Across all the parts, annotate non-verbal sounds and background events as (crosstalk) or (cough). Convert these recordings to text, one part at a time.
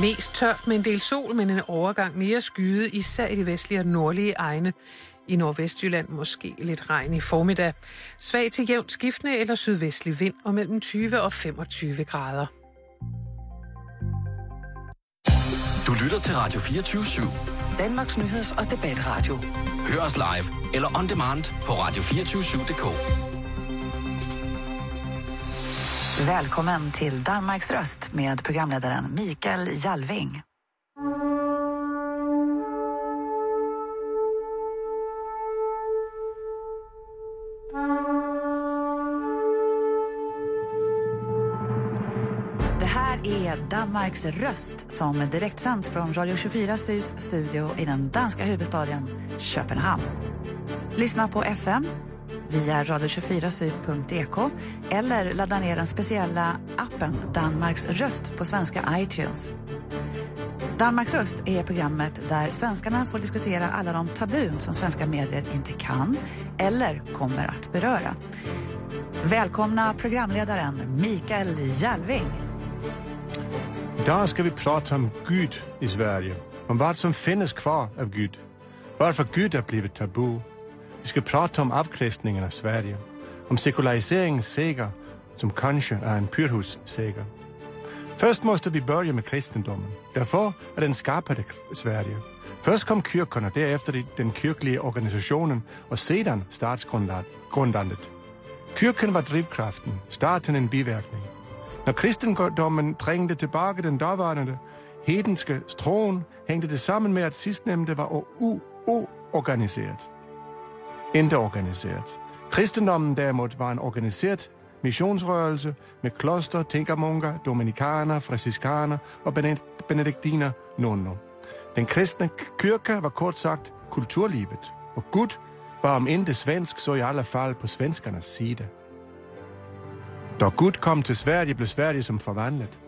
Mest tørt med en del sol, men en overgang mere skyde, især i de vestlige og nordlige egne. I Nordvestjylland måske lidt regn i formiddag. Svag til jævnt skiftende eller sydvestlig vind og mellem 20 og 25 grader. Du lytter til Radio 24 /7. Danmarks nyheds- og debatradio. Hør os live eller on demand på radio247.dk. Välkommen till Danmarks röst med programledaren Mikael Jalving. Det här är Danmarks röst som direktsänds från Radio 24 Syds studio i den danska huvudstaden Köpenhamn. Lyssna på FM via radio24syv.dk eller ladda ner den speciella appen Danmarks röst på svenska iTunes. Danmarks röst är programmet där svenskarna får diskutera alla de tabun som svenska medier inte kan eller kommer att beröra. Välkomna programledaren Mikael Jalving. Idag ska vi prata om Gud i Sverige. Om vad som finns kvar av Gud. Varför Gud har blivit tabu. Vi ska prata om avkristningen av Sverige. Om sekulariseringens seger, som kanske är en pyrrhusseger. Först måste vi börja med kristendomen. Därför är den skapade Sverige. Först kom kyrkorna, därefter den kyrkliga organisationen och sedan statsgrundandet. Kyrkan var drivkraften, staten en biverkning. När kristendomen trängde tillbaka den dåvarande hedenske tron hängde det samman med att sistnämnde var oorganiserat. Inte organiserat. Kristendomen däremot var en organiserad missionsrörelse med kloster, tänkarmunkar, dominikaner, franciskaner och benediktiner nunnor. Den kristna kyrkan var kort sagt kulturlivet och Gud var om inte svensk så i alla fall på svenskarnas sida. Då Gud kom till Sverige blev Sverige som förvandlat.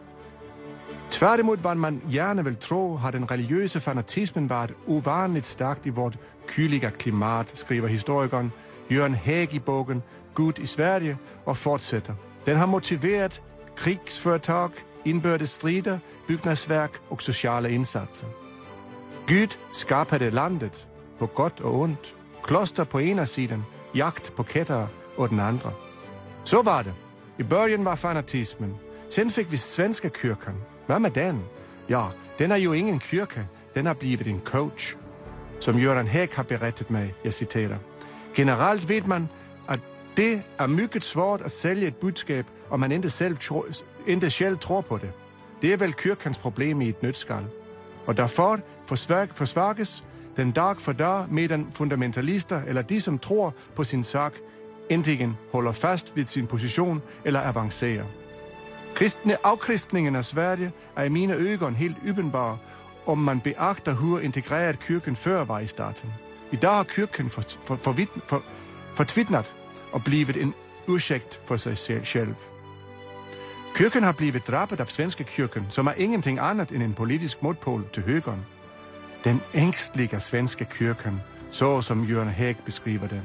Tvärtemot vad man gärna vill tro har den religiösa fanatismen varit ovanligt stark i vårt kyliga klimat, skriver historikern Jörn Hägg i boken Gud i Sverige och fortsätter. Den har motiverat krigsföretag, inbördes strider, byggnadsverk och sociala insatser. Gud skapade landet på gott och ont. Kloster på ena sidan, jakt på kättare och den andra. Så var det. I början var fanatismen. Sen fick vi Svenska kyrkan. Vad med den? Ja, den är ju ingen kyrka. Den har blivit en coach. Som Göran Hägg har berättat mig, jag citerar. Generellt vet man att det är mycket svårt att sälja ett budskap om man inte själv, tro, inte själv tror på det. Det är väl kyrkans problem i ett nötskal. Och därför försvagas den dag för dag medan fundamentalister eller de som tror på sin sak äntligen håller fast vid sin position eller avancerar. Kristne, avkristningen av Sverige är i mina ögon helt uppenbar om man beaktar hur integrerad kyrkan förr var i staten. Idag har kyrkan förtvittnat och blivit en ursäkt för sig själv. Kyrkan har blivit drabbad av Svenska kyrkan som är ingenting annat än en politisk motpol till högern. Den ängsliga Svenska kyrkan, så som Göran Hägg beskriver den.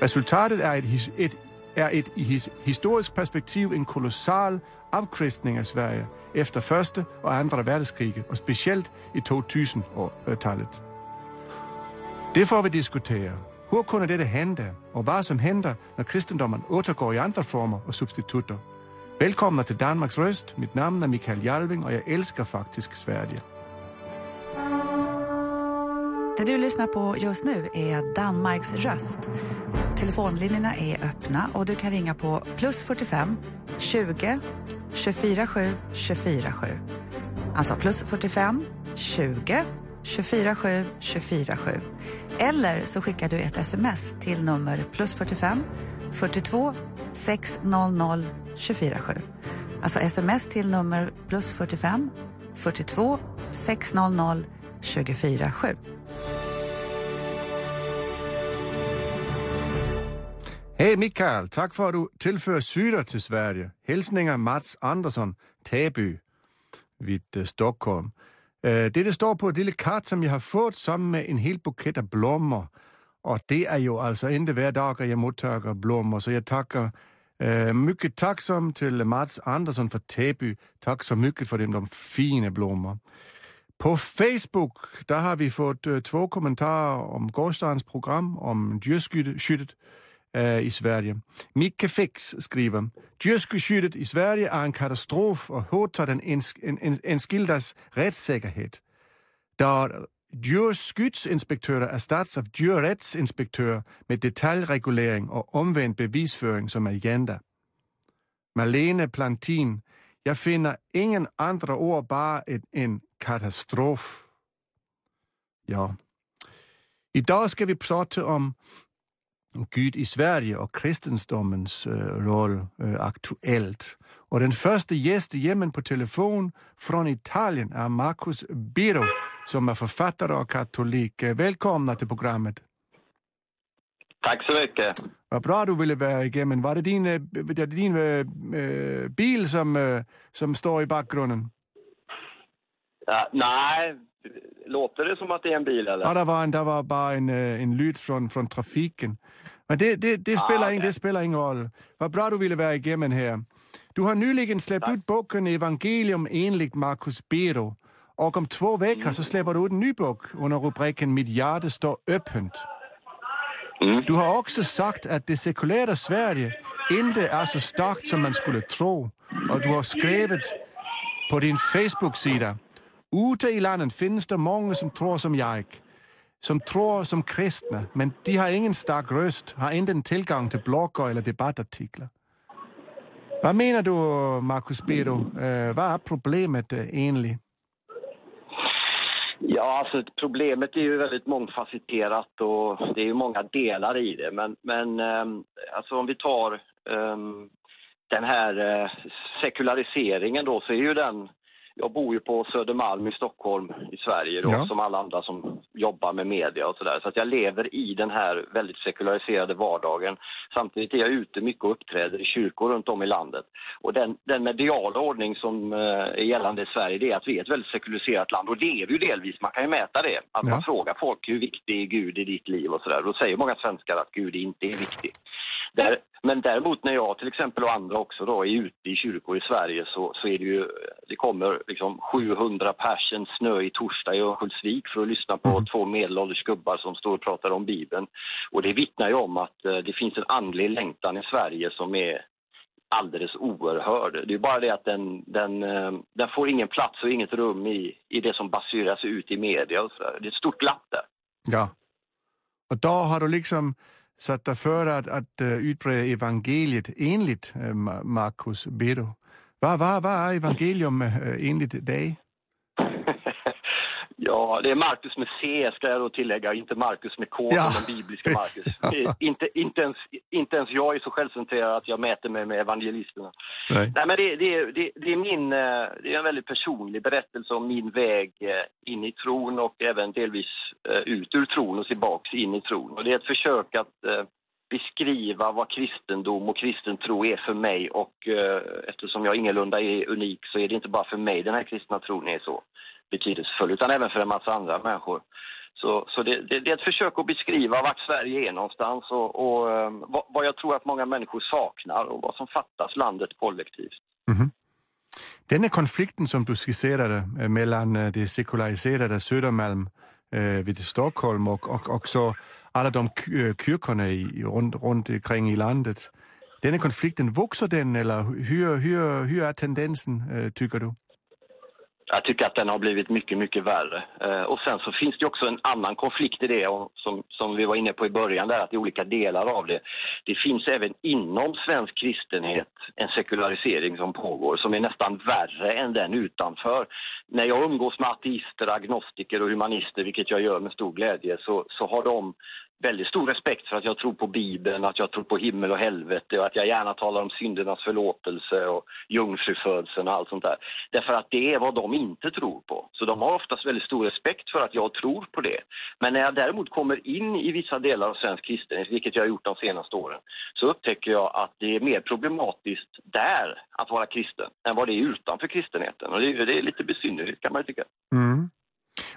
Resultatet är, ett, ett, är ett i his, historiskt perspektiv en kolossal avkristning av Sverige efter första och andra världskriget och speciellt i 2000-talet. Det får vi diskutera. Hur kunde detta hända och vad som händer när kristendomen återgår i andra former och substituter? Välkomna till Danmarks röst. Mitt namn är Mikael Jalving och jag älskar faktiskt Sverige. Det du lyssnar på just nu är Danmarks röst. Telefonlinjerna är öppna och du kan ringa på plus 45 20 24 7 24 7. Alltså plus 45 20 24 7 24 7. Eller så skickar du ett sms till nummer plus 45 42 600 24 7. Alltså sms till nummer plus 45 42 600 24 Hej Mikael, tack för att du tillför syre till Sverige. Hälsningar Mats Andersson, Täby vid Stockholm. Øh, det, det står på ett litet kart som jag har fått sammen med en hel bukett av blommor. Och det är ju alltså inte varje dag jag mottager blommor, så jag tackar Uh, øh, mycket tacksam till Mats Andersson för Täby. Tack så mycket för de, de fina blommor. På Facebook där har vi fått uh, øh, två kommentarer om gårdagens program om djurskyddet eh, i Sverige. Micke Fix skriver Djurskyddet i Sverige är en katastrof och hotar den enskildas rättssäkerhet. Där djurskyddsinspektörer ersätts av djurrättsinspektörer med detaljreglering och omvänd bevisföring som agenda. Marlene Plantin, jag finner ingen andra ord bara än katastrof. Ja. Idag ska vi prata om Gud i Sverige och kristendomens uh, roll uh, aktuellt. Och den första gästen på telefon från Italien är Marcus Biro som är författare och katolik. Välkomna till programmet. Tack så mycket. Vad bra du ville vara igenom. Var det din, din bil som, som står i bakgrunden? Ja, nej, låter det som att det är en bil eller? Ja, det var, en, det var bara en, en lyd från, från trafiken. Men det, det, det, spelar ah, okay. in, det spelar ingen roll. Vad bra du ville vara igenom här. Du har nyligen släppt Tack. ut boken Evangelium enligt Marcus Bero. Och om två veckor så släpper du ut en ny bok under rubriken Mitt hjärta står öppet. Mm. Du har också sagt att det sekulära Sverige inte är så starkt som man skulle tro. Och du har skrivit på din Facebook-sida. Ute i landet finns det många som tror som jag. Som tror som kristna, men de har ingen stark röst, har inte en tillgång till bloggar eller debattartiklar. Vad menar du, Marcus Bedo? Uh, øh, vad är problemet øh, uh, egentligen? Ja, alltså problemet är ju väldigt mångfacetterat och det är ju många delar i det. Men, men um, alltså om vi tar um, den här uh, sekulariseringen då så är ju den jag bor ju på Södermalm i Stockholm i Sverige då, ja. som alla andra som jobbar med media och sådär. Så att jag lever i den här väldigt sekulariserade vardagen. Samtidigt är jag ute mycket och uppträder i kyrkor runt om i landet. Och den, den mediala ordning som eh, är gällande i Sverige det är att vi är ett väldigt sekulariserat land och det är vi ju delvis. Man kan ju mäta det. Att ja. man frågar folk hur viktig är Gud i ditt liv och sådär. Då säger många svenskar att Gud inte är viktig. Där, men däremot när jag till exempel och andra också då är ute i kyrkor i Sverige så, så är det ju, det kommer liksom 700 personer snö i torsdag i Örnsköldsvik för att lyssna på mm. två medelålders gubbar som står och pratar om Bibeln. Och det vittnar ju om att eh, det finns en andlig längtan i Sverige som är alldeles oerhörd. Det är bara det att den, den, eh, den får ingen plats och inget rum i, i det som basureras ut i media och så där. Det är ett stort glapp där. Ja. Och då har du liksom satt för att, att eh, utbreda evangeliet enligt eh, Markus Bedo. Vad, vad, vad är evangelium eh, enligt dig? Ja, det är Markus med C ska jag då tillägga, inte Markus med K ja, den bibliska Markus. Ja. Inte, inte, ens, inte ens jag är så självcentrerad att jag mäter mig med evangelisterna. Nej. Nej men det, det, det, det, är min, det är en väldigt personlig berättelse om min väg in i tron och även delvis ut ur tron och tillbaks in i tron. Och det är ett försök att beskriva vad kristendom och kristen tro är för mig och eh, eftersom jag ingalunda är unik så är det inte bara för mig den här kristna tron är så betydelsefull utan även för en massa andra människor. Så, så det, det, det, är ett försök att beskriva vart Sverige är någonstans och, och ehm, vad, vad, jag tror att många människor saknar och vad som fattas landet kollektivt. Mm -hmm. Denna konflikten som du skisserade eh, mellan eh, det sekulariserade Södermalm eh, vid Stockholm och, och också alla de eh, kyrkorna i, runt, runt omkring i landet. Denna konflikten, växer den eller hur, hur, hur är tendensen, tycker du? Jag tycker att den har blivit mycket, mycket värre. Eh, och sen så finns det också en annan konflikt i det, och som, som vi var inne på i början, där, att det är olika delar av det. Det finns även inom svensk kristenhet en sekularisering som pågår, som är nästan värre än den utanför. När jag umgås med ateister, agnostiker och humanister, vilket jag gör med stor glädje, så, så har de väldigt stor respekt för att jag tror på Bibeln, att jag tror på himmel och helvete och att jag gärna talar om syndernas förlåtelse och jungfrufödseln och allt sånt där. Därför att det är vad de inte tror på. Så de har oftast väldigt stor respekt för att jag tror på det. Men när jag däremot kommer in i vissa delar av svensk kristenhet, vilket jag har gjort de senaste åren, så upptäcker jag att det är mer problematiskt där att vara kristen än vad det är utanför kristenheten. Och det är, lite besynnerligt kan man tycka. Mm.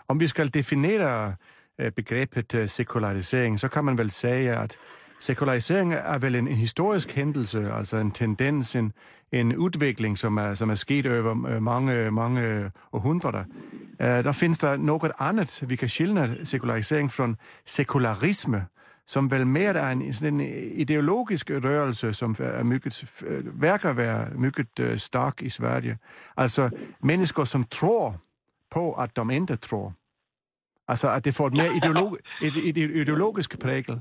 Om vi ska definiera Øh, begreppet øh, sekularisering så kan man väl säga att sekularisering är väl en, en, historisk händelse, alltså en tendens, en, en utveckling som är, som är över øh, många, många århundraden. Äh, där finns det något annat vi kan skilja sekularisering från sekularism, som väl mer är en, en ideologisk rörelse som är mycket, verkar vara mycket stark i Sverige. Alltså människor som tror på att de inte tror. Alltså att det får ett mer ideolog, ideologisk prägel.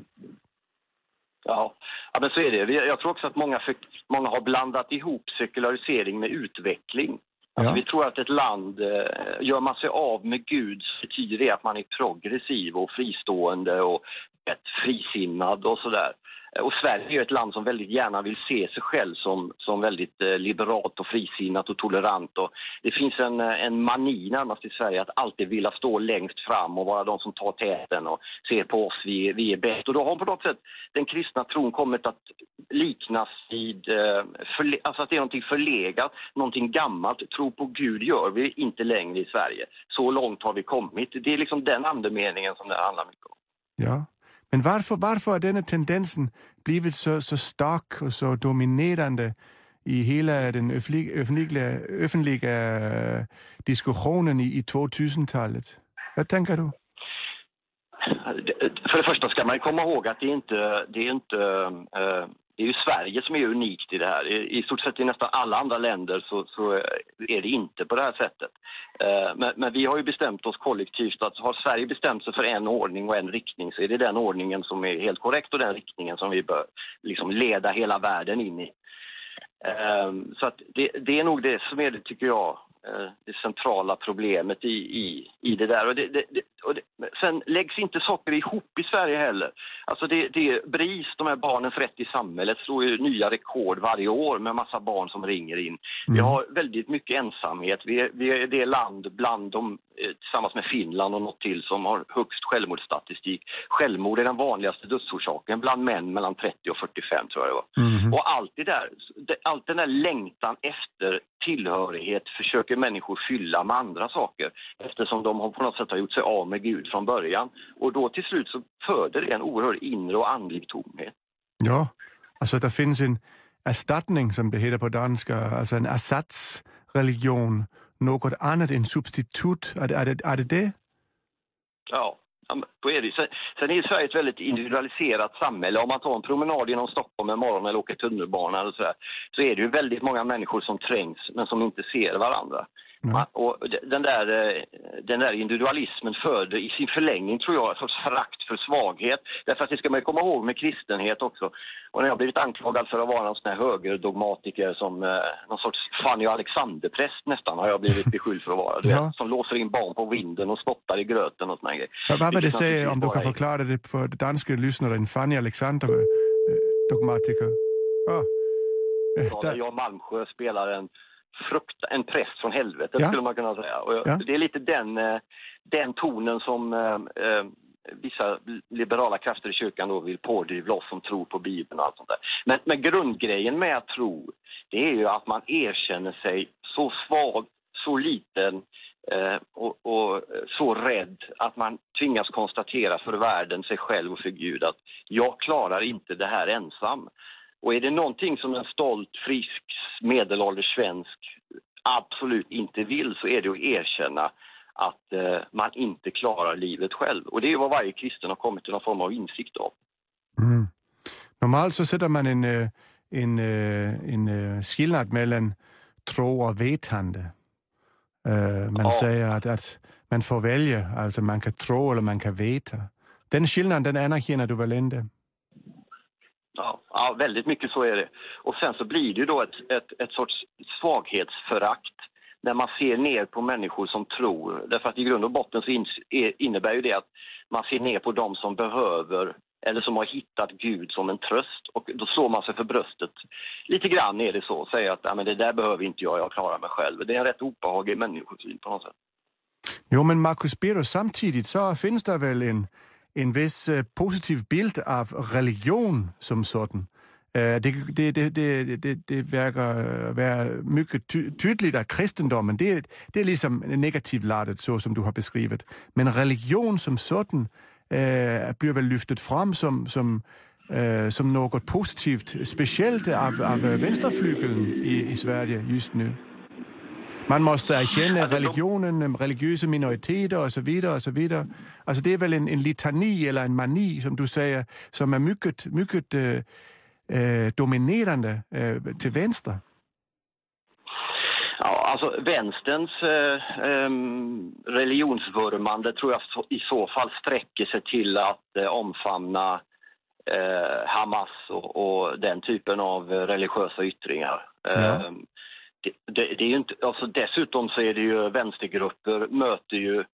Ja. ja, men så är det. Jag tror också att många, många har blandat ihop sekularisering med utveckling. Alltså, ja. Vi tror att ett land, eh, gör man sig av med Gud så betyder det att man är progressiv och fristående och ett frisinnad och sådär. Eh, och Sverige är ett land som väldigt gärna vill se sig själv som, som väldigt eh, liberalt och frisinnat och tolerant. Och det finns en, eh, en mani närmast i Sverige att alltid vilja stå längst fram och vara de som tar täten och ser på oss, vi, vi är bäst. Och då har på något sätt den kristna tron kommit att liknas vid, alltså att det är någonting förlegat, någonting gammalt. Tro på Gud gör vi inte längre i Sverige. Så långt har vi kommit. Det är liksom den andemeningen som det handlar mycket om. Ja. Men varför, varför har denna tendensen blivit så, så stark och så dominerande i hela den offentliga, offentliga øh, diskussionen i, i 2000-talet? Vad tänker du? För det øh, första ska man komma ihåg att det är inte, øh, det är inte det är ju Sverige som är unikt i det här. I, i stort sett i nästan alla andra länder så, så är det inte på det här sättet. Eh, men, men, vi har ju bestämt oss kollektivt att har Sverige bestämt sig för en ordning och en riktning så är det den ordningen som är helt korrekt och den riktningen som vi bör liksom leda hela världen in i. Eh, så att det, det, är nog det som är det, tycker jag, det centrala problemet i, i, i det där. Och det, det, och det, sen läggs inte saker ihop i Sverige heller. Alltså det, det BRIS, de här barnens rätt i samhället, slår ju nya rekord varje år med massa barn som ringer in. Mm. Vi har väldigt mycket ensamhet. Vi är, vi är det land bland de, eh, tillsammans med Finland och något till, som har högst självmordsstatistik. Självmord är den vanligaste dödsorsaken bland män mellan 30 och 45 tror jag det var. Mm. Och allt det där, allt den där längtan efter tillhörighet försöker människor fylla med andra saker eftersom de har på något sätt har gjort sig av med Gud från början. Och då till slut så föder det en oerhörd inre och andlig tomhet. Ja, alltså det finns en ersättning som det heter på danska, alltså en ersatsreligion, något annat än substitut. Är det är det, är det, det? Ja, då är det. Sen, sen är Sverige ett väldigt individualiserat samhälle. Om man tar en promenad genom Stockholm en morgon eller åker tunnelbana eller så, där, så är det ju väldigt många människor som trängs men som inte ser varandra. Mm. Och den där, eh, den där individualismen föder i sin förlängning, tror jag, en sorts förakt för svaghet. Därför att det ska man komma ihåg med kristenhet också. Och när jag blivit anklagad för att vara en sån här högerdogmatiker som eh, någon sorts Fanny och Alexanderpräst nästan har jag blivit beskylld för att vara. (laughs) Ja. Vet, som låser in barn på vinden och spottar i gröten och såna grejer. Ja, vad vill det säga om du kan förklara det för danska lyssnare, en Fanny Alexander-dogmatiker? Ah. Ja, Jan Malmsjö spelar en frukt, en präst från helvetet ja. skulle man kunna säga. Och ja. Det är lite den, eh, den tonen som eh, eh, vissa liberala krafter i kyrkan då vill pådyvla oss som tror på Bibeln och allt sånt där. Men, men grundgrejen med att tro, det är ju att man erkänner sig så svag, så liten eh, och, och, så rädd att man tvingas konstatera för världen, sig själv och för Gud att jag klarar inte det här ensam. Och är det någonting som en stolt, frisk, medelålders svensk absolut inte vill så är det att erkänna att eh, man inte klarar livet själv. Och det är vad varje kristen har kommit till någon form av insikt av. Mm. Normalt så sätter man en, eh, en, eh, en, en eh, skillnad mellan tro och vetande. Man ja. säger att, att man får välja, alltså man kan tro eller man kan veta. Den skillnaden den anerkänner du väl inte? Ja, ja, väldigt mycket så är det. Och sen så blir det ju då ett, ett, ett sorts svaghetsförakt när man ser ner på människor som tror. Därför att i grund och botten så innebär ju det att man ser ner på dem som behöver eller som har hittat Gud som en tröst och då slår man sig för bröstet. Lite grann är det så, säger att men det där behöver inte jag, jag klarar mig själv. Det är en rätt obehaglig människosyn på något sätt. Jo, men Marcus Bero, samtidigt så finns det väl en en viss øh, positiv bild av religion som sådan. Uh, det, det, det, det, det verkar øh, vara mycket ty tydligt att kristendomen, det, det är liksom negativt laddat så som du har beskrivit. Men religion som sådan uh, blir väl lyftet fram som, som som något positivt, speciellt av, av vänsterflygeln i, i Sverige just nu. Man måste erkänna religionen, religiösa minoriteter och så vidare. Och så vidare. Alltså det är väl en, en litani eller en mani, som du säger, som är mycket, mycket eh, eh, dominerande eh, till vänster. Ja, alltså vänsterns eh, eh, religionsvurmande tror jag i så fall sträcker sig till att eh, omfamna eh, Hamas och, och, den typen av religiösa yttringar. Ja. Det, det, är ju inte, alltså dessutom så är det ju vänstergrupper möter ju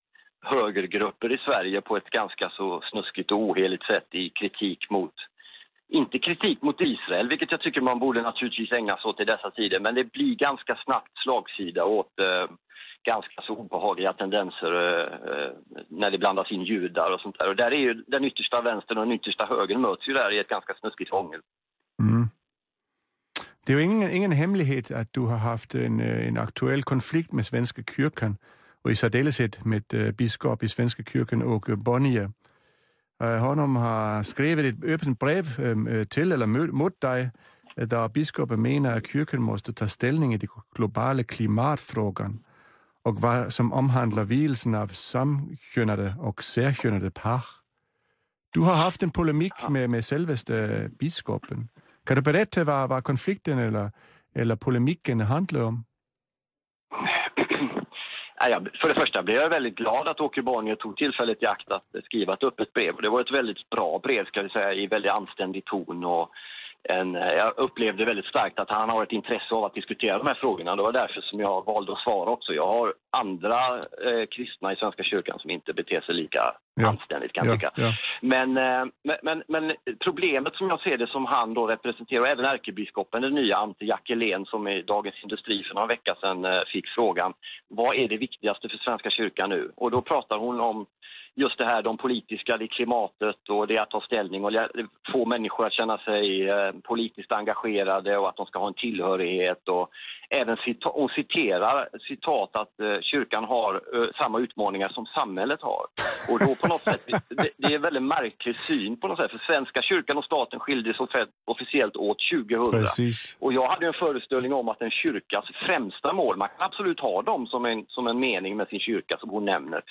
högergrupper i Sverige på ett ganska så snuskigt och oheligt sätt i kritik mot inte kritik mot Israel, vilket jag tycker man borde naturligtvis ägna sig åt i dessa tider, men det blir ganska snabbt slagsida åt eh, ganska så obehagliga tendenser eh, när det blandas in judar och sånt där. Och där är ju den yttersta vänstern och den yttersta högern möts ju där i ett ganska snuskigt hångel. Mm. Det är ju ingen, ingen hemlighet att du har haft en, eh, en aktuell konflikt med Svenska kyrkan och i särdeleshet med uh, biskop i Svenska kyrkan, Åke Bonnier. Uh, honom har skrivit ett öppet brev till eller mot dig där biskopen menar att kyrkan måste ta ställning i den globala klimatfrågan och vad som omhandlar vielsen av samkönade och särkönade par. Du har haft en polemik med, med självaste biskopen. Kan du berätta vad, vad konflikten eller, eller polemiken handlar om? (clears throat) För det första blev jag väldigt glad att Åke Bonnier tog tillfället i akt att skriva ett öppet brev. Det var ett väldigt bra brev, ska vi säga, i väldigt anständig ton och en, eh, jag upplevde väldigt starkt att han har ett intresse av att diskutera de här frågorna. Det var därför som jag valde att svara också. Jag har andra eh, kristna i Svenska kyrkan som inte beter sig lika ja. anständigt kan jag ja, tycka. Ja. Men, eh, men, men, problemet som jag ser det som han då representerar, och även ärkebiskopen, den nya Ante Jackelén som i Dagens Industri för några veckor sedan eh, fick frågan vad är det viktigaste för Svenska kyrkan nu? Och då pratar hon om just det här de politiska, det klimatet och det att ta ställning och få människor att känna sig eh, politiskt engagerade och att de ska ha en tillhörighet och även cita och citerar citat att uh, kyrkan har uh, samma utmaningar som samhället har. Och då på något sätt, det, det är en väldigt märklig syn på något sätt, för Svenska kyrkan och staten skildes officiellt åt 2000. Precis. Och jag hade en föreställning om att en kyrkas främsta mål, man kan absolut ha dem som en, som en mening med sin kyrka som hon nämner,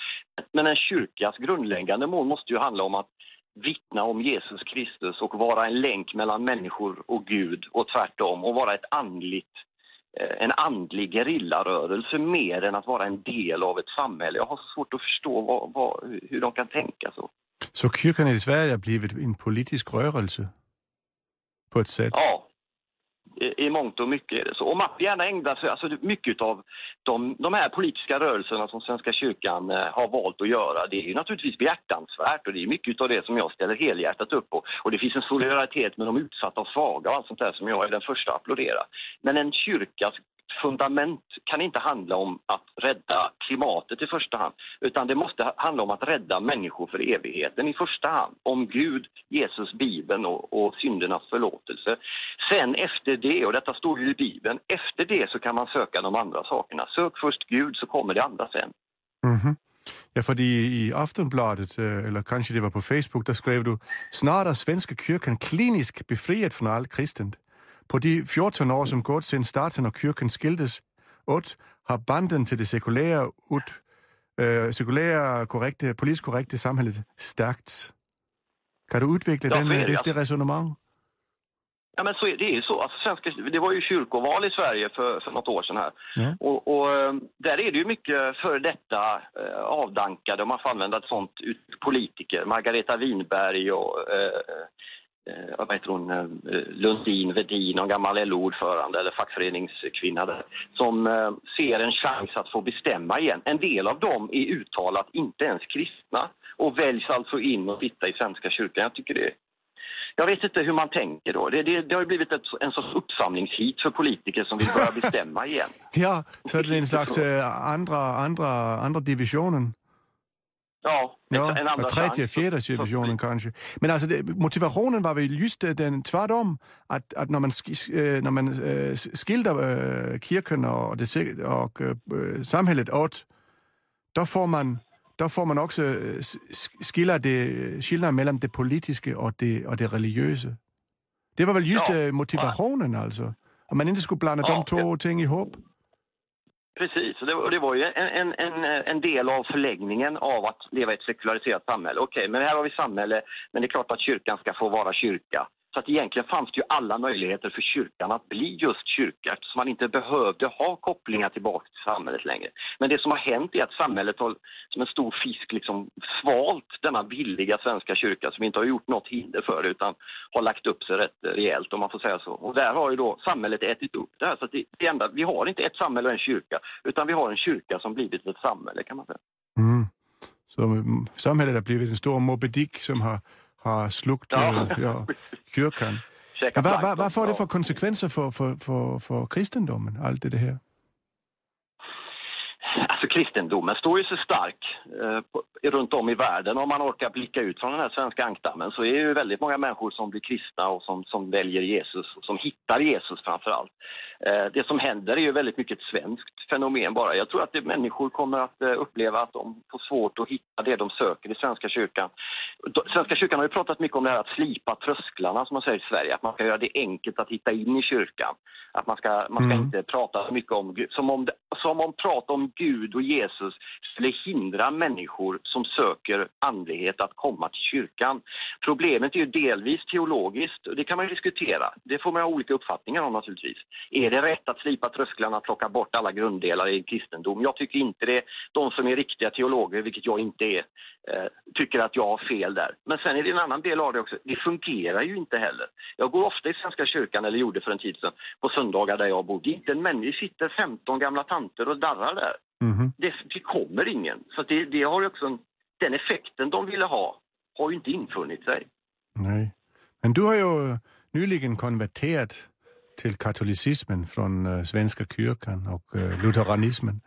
men en kyrkas grundläggande mål måste ju handla om att vittna om Jesus Kristus och vara en länk mellan människor och Gud och tvärtom och vara ett andligt Eh, en andlig gerillarörelse mer än att vara en del av ett samhälle. Jag har svårt att förstå vad, vad, hur de kan tänka så. Så kyrkan i Sverige har blivit en politisk rörelse? På ett sätt? Ja, i, i mångt och mycket är det så. Och man gärna ägna sig, alltså mycket av de, de här politiska rörelserna som Svenska kyrkan eh, har valt att göra, det är ju naturligtvis behjärtansvärt och det är mycket av det som jag ställer helhjärtat upp på. Och det finns en solidaritet med de utsatta och svaga och allt sånt där som jag är den första att applådera. Men en kyrkas fundament kan inte handla om att rädda klimatet i första hand, utan det måste handla om att rädda människor för evigheten i första hand. Om Gud, Jesus, Bibeln och, och syndernas förlåtelse. Sen efter det, och detta står ju i Bibeln, efter det så kan man söka de andra sakerna. Sök först Gud så kommer det andra sen. Mm -hmm. Ja, för i Aftonbladet, eh, eller kanske det var på Facebook, där skrev du snart är Svenska kyrkan kliniskt befriad från allt kristent. På de 14 år som gått sedan staten och kyrkan skildes åt har banden till det sekulära, ut, äh, sekulära korrekta, politiskt korrekta samhället stärkts. Kan du utveckla ja, den, det, det, det resonemang? Ja, men så det är ju så. Alltså, svenska, det var ju kyrkoval i Sverige för, för något år sedan här. Ja. Och, och, eh, där är det ju mycket före detta eh, avdankade, om man får använda ett sånt, politiker. Margareta Winberg och eh, eh, vad heter hon, eh, Lundin Vedin, någon gammal LO-ordförande eller fackföreningskvinna där, som eh, ser en chans att få bestämma igen. En del av dem är uttalat inte ens kristna och väljs alltså in och sitta i Svenska kyrkan. Jag tycker det jag vet inte hur man tänker då. Det, det, det har blivit ett, en sorts uppsamlingshit för politiker som vill börja bestämma igen. (laughs) ja, så är en slags eh, andra, andra, andra divisionen. Ja, ja en andra tredje, fjärde divisionen kanske. Men alltså det, motivationen var väl just den tvärtom, att, att när man, äh, när man skiljer äh, kyrkan och, det, och samhället åt, då får man där får man också øh, skilla det, skillnad mellan det politiska och det, och det religiösa. Det var väl just ja. motivationen alltså? Om man inte skulle blanda ja, de två det... ting ihop? Precis, och det, det, var ju en, en, en del av förlängningen av att leva i ett sekulariserat samhälle. Okej, okay, men här har vi samhälle, men det är klart att kyrkan ska få vara kyrka. Så att egentligen fanns det ju alla möjligheter för kyrkan att bli just kyrka eftersom man inte behövde ha kopplingar tillbaka till samhället längre. Men det som har hänt är att samhället har som en stor fisk liksom svalt denna billiga svenska kyrka som inte har gjort något hinder för det utan har lagt upp sig rätt rejält om man får säga så. Och där har ju då samhället ätit upp det här. Så det, det enda, vi har inte ett samhälle och en kyrka utan vi har en kyrka som blivit ett samhälle kan man säga. Mm. Så samhället har blivit en stor Moby Dick som har har slukt ja. ja, kyrkan. Men vad, vad, vad får det för konsekvenser för, för, för, för kristendomen, allt det här? Alltså kristendomen står ju så stark eh, på, runt om i världen. Om man orkar blicka ut från den här svenska ankdammen så är det ju väldigt många människor som blir kristna och som, som väljer Jesus och som hittar Jesus framför allt. Eh, det som händer är ju väldigt mycket ett svenskt fenomen bara. Jag tror att det, människor kommer att eh, uppleva att de får svårt att hitta det de söker i Svenska kyrkan. Svenska kyrkan har ju pratat mycket om det här att slipa trösklarna som man säger i Sverige, att man ska göra det enkelt att hitta in i kyrkan. Att man ska, man ska mm. inte prata så mycket om Gud, som om, som om prat om Gud och Jesus skulle hindra människor som söker andlighet att komma till kyrkan. Problemet är ju delvis teologiskt och det kan man ju diskutera. Det får man ha olika uppfattningar om naturligtvis. Är det rätt att slipa trösklarna, och plocka bort alla grunddelar i kristendom? Jag tycker inte det. De som är riktiga teologer, vilket jag inte är, eh, tycker att jag har fel där. Men sen är det en annan del av det också. Det fungerar ju inte heller. Jag går ofta i Svenska kyrkan, eller gjorde för en tid sedan, på söndagar där jag bor. Det inte en människa, sitter 15 gamla tanter och darrar där. Mm. Det, det, kommer ingen. Så det, det har också en, den effekten de ville ha har ju inte infunnit sig. Nej. Men du har ju nyligen konverterat till katolicismen från uh, Svenska kyrkan och uh, lutheranismen.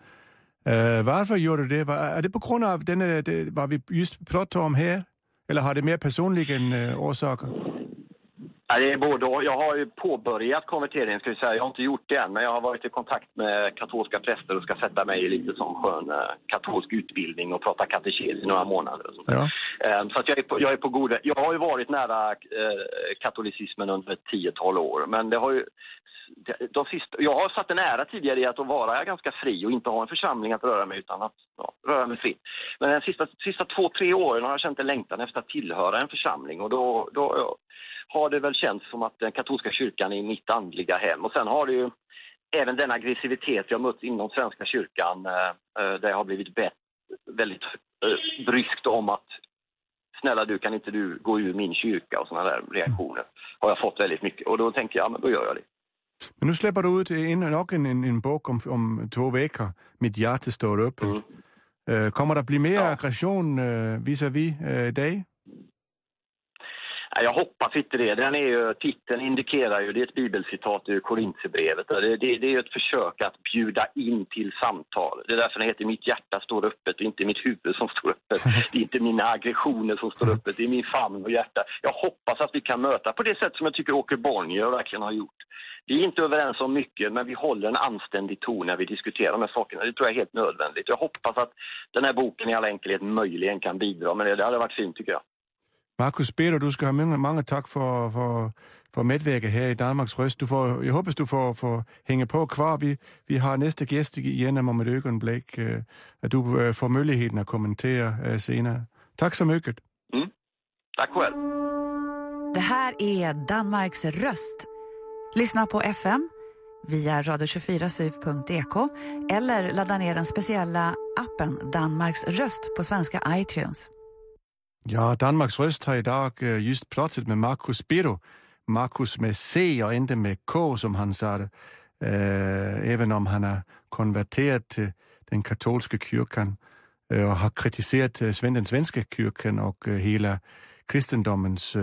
Uh, varför gjorde du det? Var, är det på grund av den, det, vad vi just pratade om här? Eller har det mer personliga uh, orsaker? Ja, det är både Jag har ju påbörjat konverteringen, ska säga. Jag har inte gjort det än, men jag har varit i kontakt med katolska präster och ska sätta mig i lite som skön eh, katolsk utbildning och prata katekes i några månader. Ja. Um, så att jag, är på, jag är på goda... Jag har ju varit nära eh, katolicismen under ett tiotal år, men det har ju... De sista, jag har satt en ära tidigare i att vara ganska fri och inte ha en församling att röra mig utan att ja, röra mig fritt. Men de sista, sista två, tre åren har jag känt en längtan efter att tillhöra en församling och då, då har det väl känts som att den katolska kyrkan är mitt andliga hem. Och sen har det ju även den aggressivitet jag mött inom Svenska kyrkan eh, eh, där jag har blivit bett väldigt eh, bryskt om att snälla du kan inte du gå ur min kyrka och sådana där reaktioner har jag fått väldigt mycket och då tänker jag, ja men då gör jag det. Men nu släpper du ut en, en, en, en bok om, om två veckor, Mitt hjärta står öppet. Mm. Kommer det bli mer ja. aggression visavi dig? Jag hoppas inte det. Den är ju, titeln indikerar ju, det är ett bibelcitat ur Korintierbrevet. Det, det, det, är ett försök att bjuda in till samtal. Det är därför den heter Mitt hjärta står öppet och inte mitt huvud som står öppet. Det är inte mina aggressioner som står öppet, det är min famn och hjärta. Jag hoppas att vi kan möta på det sätt som jag tycker Åke Bonnier verkligen har gjort. Vi är inte överens om mycket, men vi håller en anständig ton när vi diskuterar de här sakerna. Det tror jag är helt nödvändigt. Jag hoppas att den här boken i all enkelhet möjligen kan bidra med det. Det hade varit fint tycker jag. Markus Peter, du ska ha mange, mange tak for, for, for medvirke her i Danmarks Røst. Du får, jeg håber, du får, får hænge på kvar. Vi, vi har næste gæst igen om et øjeblik, at du uh, får muligheden at kommentere uh, senere. Tak så mycket. Mm. Tack själv. Det här är Danmarks röst. Lyssna på FM via radio24syv.dk eller ladda ner den speciella appen Danmarks röst på svenska iTunes. Ja, Danmarks Röst har idag uh, just pratat med Markus Biro. Markus med C och inte med K som han sa det. Uh, även om han har konverterat till den katolska kyrkan och har kritiserat den svenska kyrkan och hela kristendomens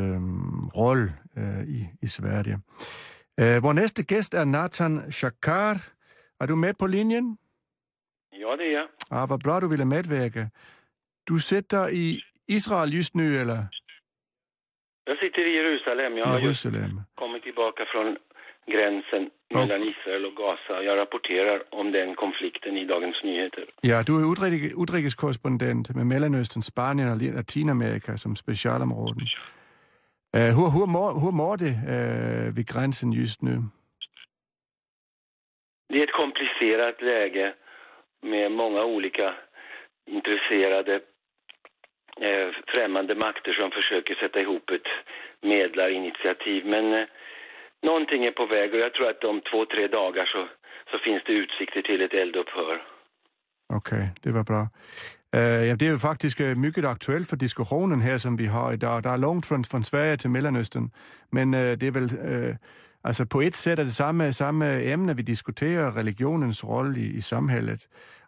roll i, i Sverige. vår nästa gäst är Nathan Shakar. Är du med på linjen? Ja, det är jag. Ja, vad bra du ville medverka. Du sitter i Israel just nu eller? Jag sitter i Jerusalem. Jag har Jerusalem. just kommit tillbaka från gränsen mellan Israel och Gaza. Jag rapporterar om den konflikten i Dagens Nyheter. Ja, du är utrikes, utrikeskorrespondent med Mellanöstern, Spanien och Latinamerika som specialområden. Uh, hur, hur, mår, hur mår det uh, vid gränsen just nu? Det är ett komplicerat läge med många olika intresserade eh, Eh, främmande makter som försöker sätta ihop ett medlarinitiativ. Men eh, någonting är på väg och jag tror att om två, tre dagar så, så finns det utsikter till ett eldupphör. Okej, okay, det var bra. Uh, ja, det är ju faktiskt eh, mycket aktuellt för diskussionen här som vi har idag. Det är långt från, från Sverige till Mellanöstern, men uh, det är väl Alltså på ett sätt är det samma, samma ämne vi diskuterar, religionens roll i, i samhället.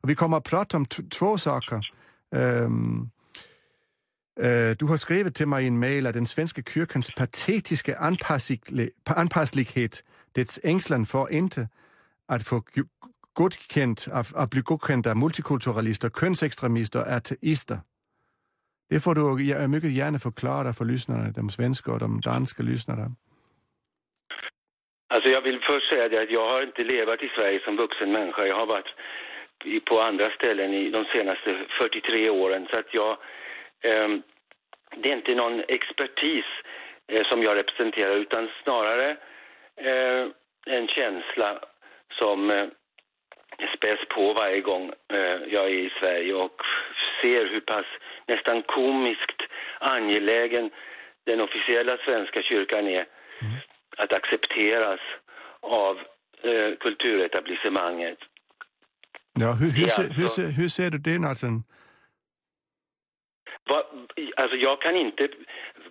Och vi kommer att prata om två saker. Um, uh, Øh, du har skrivit till mig i en mail att den svenska kyrkans patetiska anpasslighet, dess ängslan för inte att få godkänt, att, bli godkänd av multikulturalister, könsextremister och ateister. Det får du mycket gärna förklara för lyssnarna, de svenska och de danska lyssnarna. Alltså jag vill först säga att jag har inte levat i Sverige som vuxen människa. Jag har varit på andra ställen i de senaste 43 åren. Så att jag, eh, det är inte någon expertis eh, som jag representerar utan snarare eh, en känsla som eh, späs på varje gång eh, jag är i Sverige och ser hur pass nästan komiskt angelägen den officiella svenska kyrkan är mm att accepteras av eh, kulturetablissemanget. Ja, hur, hur, alltså, hur, ser, hur ser du det, Nathan? Va, alltså jag kan inte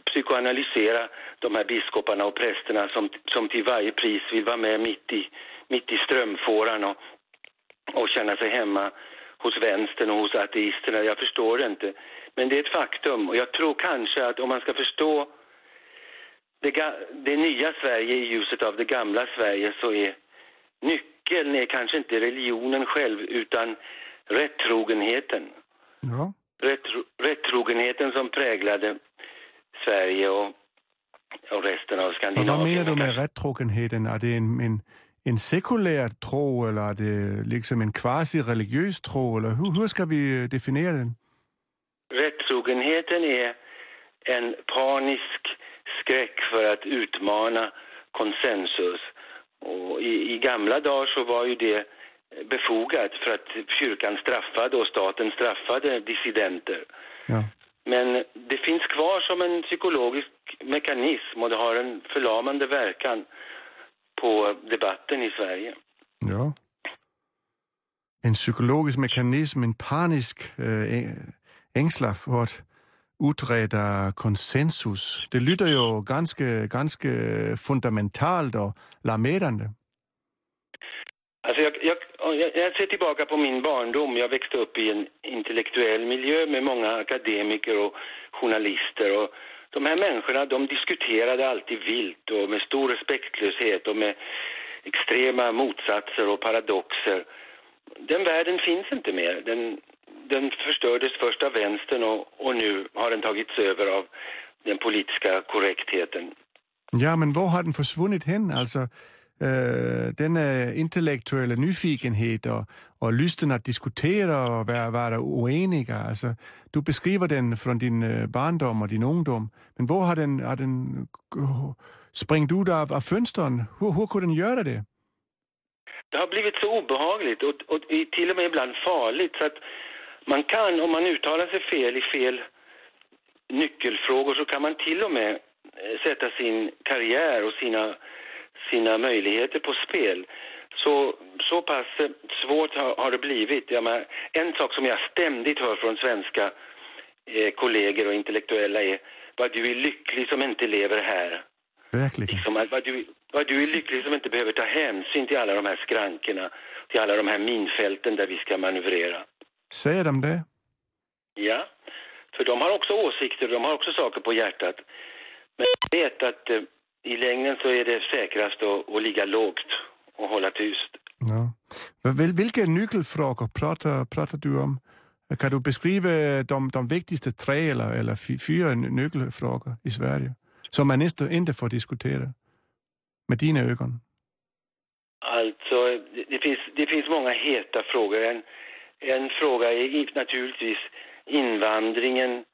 psykoanalysera de här biskoparna och prästerna som, som till varje pris vill vara med mitt i, mitt i strömfåran och, och känna sig hemma hos vänstern och hos ateisterna. Jag förstår det inte. Men det är ett faktum och jag tror kanske att om man ska förstå det, det nya Sverige i ljuset av det gamla Sverige så är nyckeln är kanske inte religionen själv utan rättrogenheten. Ja. Rättro, rättrogenheten som präglade Sverige och, och resten av Skandinavien. Och vad menar du med rättrogenheten? Är det en, en, en sekulär tro eller är det liksom en quasi-religiös tro? Eller hur, hur ska vi definiera den? Rättrogenheten är en panisk skräck för att utmana konsensus. Och i, i gamla dagar så var ju det befogat för att kyrkan straffade och staten straffade dissidenter. Ja. Men det finns kvar som en psykologisk mekanism och det har en förlamande verkan på debatten i Sverige. Ja. En psykologisk mekanism, en panisk äh, ängslan för att utreda konsensus. Det lyder ju ganska, ganska fundamentalt och alarmerande. Alltså jag, jag, jag, ser tillbaka på min barndom. Jag växte upp i en intellektuell miljö med många akademiker och journalister. Och de här människorna de diskuterade alltid vilt och med stor respektlöshet och med extrema motsatser och paradoxer. Den världen finns inte mer. Den, den förstördes först av vänstern och, och nu har den tagits över av den politiska korrektheten. Ja, men var har den försvunnit hen? Alltså, äh, den intellektuella nyfikenhet och, och lusten att diskutera och vara, vara oeniga. Alltså, du beskriver den från din øh, barndom och din ungdom. Men var har den, har den sprängt ut av, av fönstren? Hur, hur kunde den göra det? Det har blivit så obehagligt och, och till och med ibland farligt så att man kan, om man uttalar sig fel i fel nyckelfrågor så kan man till och med eh, sätta sin karriär och sina, sina möjligheter på spel. Så, så pass svårt har, har det blivit. Ja, men en sak som jag ständigt hör från svenska eh, kollegor och intellektuella är vad du är lycklig som inte lever här. Verkligen. Liksom, vad, du, vad du är lycklig som inte behöver ta hänsyn till alla de här skrankorna, till alla de här minfälten där vi ska manövrera. Säger de det? Ja, för de har också åsikter, de har också saker på hjärtat. Men jag vet att eh, i längden så är det säkrast att, att ligga lågt och hålla tyst. Ja. Vilka nyckelfrågor pratar, pratar du om? Kan du beskriva de, de viktigaste tre eller, eller fyra nyckelfrågor i Sverige som man inte, inte får diskutera med dina ögon? Så det, det, finns, det finns många heta frågor. En, en fråga är naturligtvis invandringen.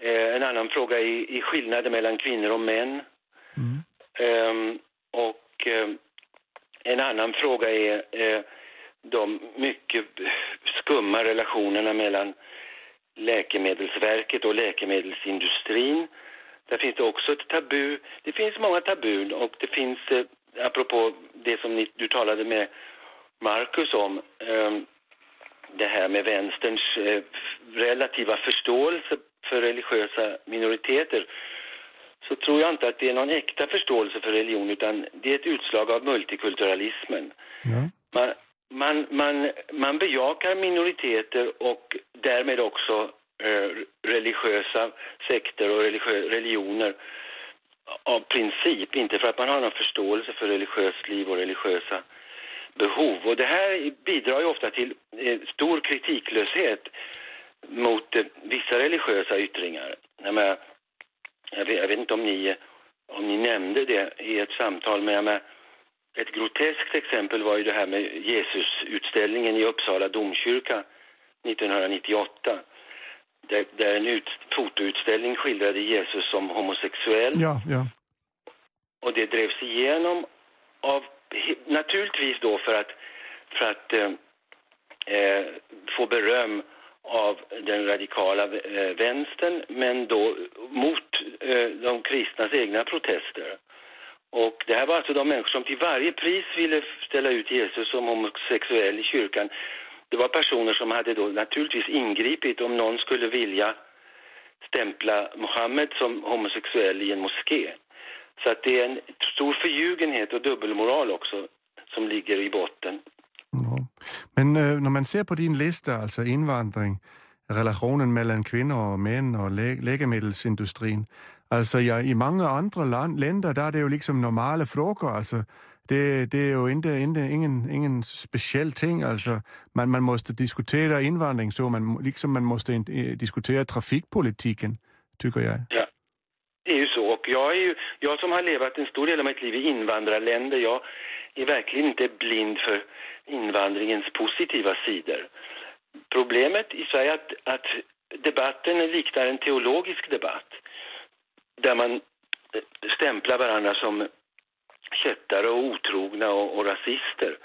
Eh, en annan fråga är, är skillnaden mellan kvinnor och män. Mm. Ehm, och ehm, en annan fråga är eh, de mycket skumma relationerna mellan Läkemedelsverket och läkemedelsindustrin. Där finns det också ett tabu. Det finns många tabun och det finns, eh, apropå det som ni, du talade med Marcus om, eh, det här med vänsterns eh, relativa förståelse för religiösa minoriteter så tror jag inte att det är någon äkta förståelse för religion utan det är ett utslag av multikulturalismen. Ja. Man, man, man, man bejakar minoriteter och därmed också eh, religiösa sekter och religiö, religioner av princip, inte för att man har någon förståelse för religiöst liv och religiösa behov. Och det här bidrar ju ofta till eh, stor kritiklöshet mot eh, vissa religiösa yttringar. Jag, menar, jag, vet, jag vet inte om ni, om ni nämnde det i ett samtal, men jag ett groteskt exempel var ju det här med Jesusutställningen i Uppsala domkyrka 1998. Där, där en ut, fotoutställning skildrade Jesus som homosexuell. Ja, ja. Och det drevs igenom av, naturligtvis då för att, för att eh, eh, få beröm av den radikala eh, vänstern, men då mot eh, de kristnas egna protester. Och det här var alltså de människor som till varje pris ville ställa ut Jesus som homosexuell i kyrkan. Det var personer som hade då naturligtvis ingripit om någon skulle vilja stämpla Mohammed som homosexuell i en moské. Så att det är en stor förljugenhet och dubbelmoral också som ligger i botten. Ja. Men øh, när man ser på din lista, alltså invandring relationen mellan kvinnor och män och lä läkemedelsindustrin. Alltså ja, i många andra land, länder där är det ju liksom normala frågor. Alltså, det, det är ju inte, inte, ingen, ingen speciell ting. Alltså, man, man måste diskutera invandring så, man, liksom man måste in, øh, diskutera trafikpolitiken, tycker jag. Ja, det är ju så. Och jag, är ju, jag som har levat en stor del av mitt liv i invandrarländer, jag är verkligen inte blind för invandringens positiva sidor. Problemet i Sverige är att, att debatten liknar en teologisk debatt där man stämplar varandra som kättare och otrogna och, och rasister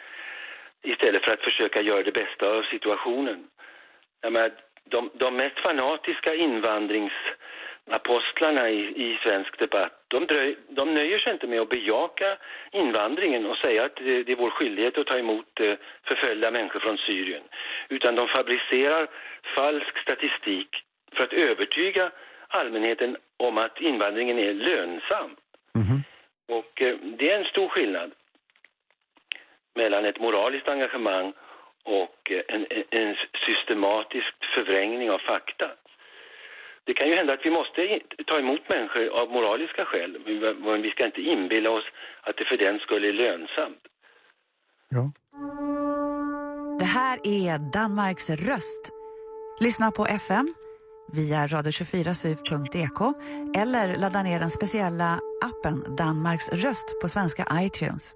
istället för att försöka göra det bästa av situationen. Jag menar, de, de mest fanatiska invandrings invandringsapostlarna i, i svensk debatt, de, dröj, de nöjer sig inte med att bejaka invandringen och säga att det, det är vår skyldighet att ta emot eh, förföljda människor från Syrien. Utan de fabricerar falsk statistik för att övertyga allmänheten om att invandringen är lönsam. Mhm. Och eh, det är en stor skillnad mellan ett moraliskt engagemang och eh, en, en, en systematisk förvrängning av fakta. Det kan ju hända att vi måste ta emot människor av moraliska skäl, men vi ska inte inbilla oss att det för den skull är lönsamt. Ja. Det här är Danmarks röst. Lyssna på FM via radio24syv.ek eller ladda ner den speciella appen Danmarks röst på svenska iTunes.